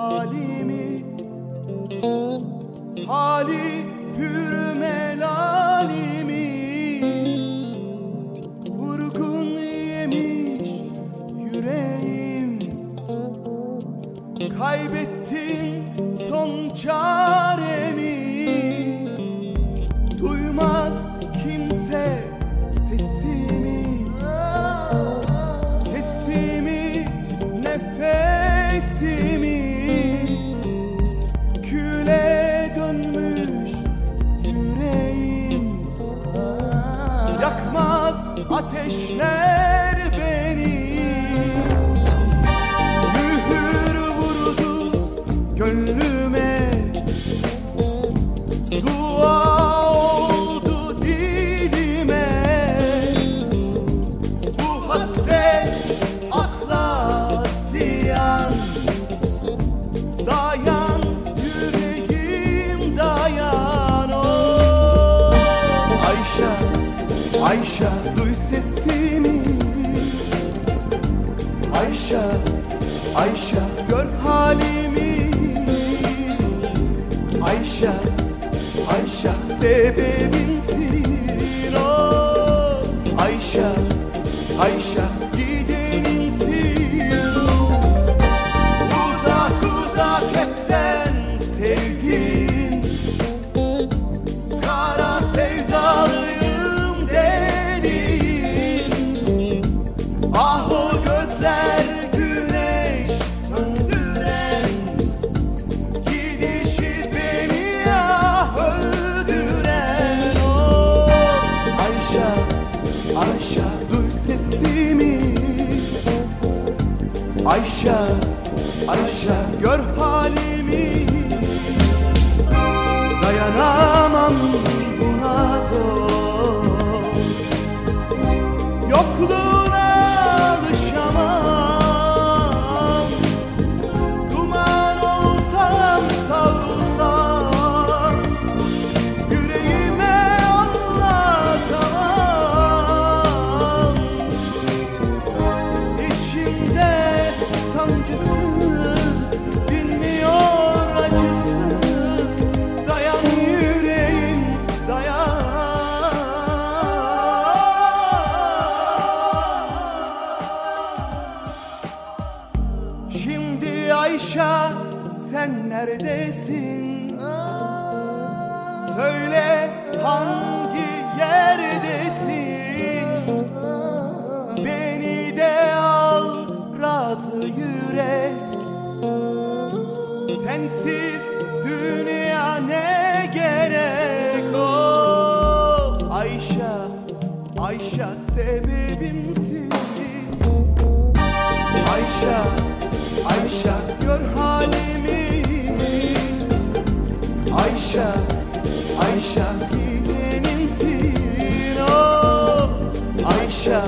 halimi Hali hür melalimi. Vurgun yemiş yüreğim Kaybettim son çaremi. Duymaz kimse sesimi Sesimi nefesimi. Ateşler beni. Mühür vurdu gönlüme. Dua oldu dilime. Bu hasret Ayşe, Ayşe gör halimi Ayşe, Ayşe sebebimsin oh. Ayşe, Ayşe Ayşe, Ayşe gör halimi. Dayanamam sen neredesin? Söyle hangi yerdesin? Beni de al razı yürek Sensiz Ayşe, Ayşe. Gidenimsin oh Ayşe,